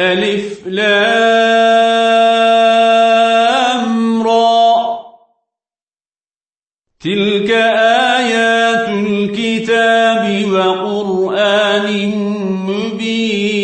ألف لام را. تلك آيات الكتاب وقرآن مبين.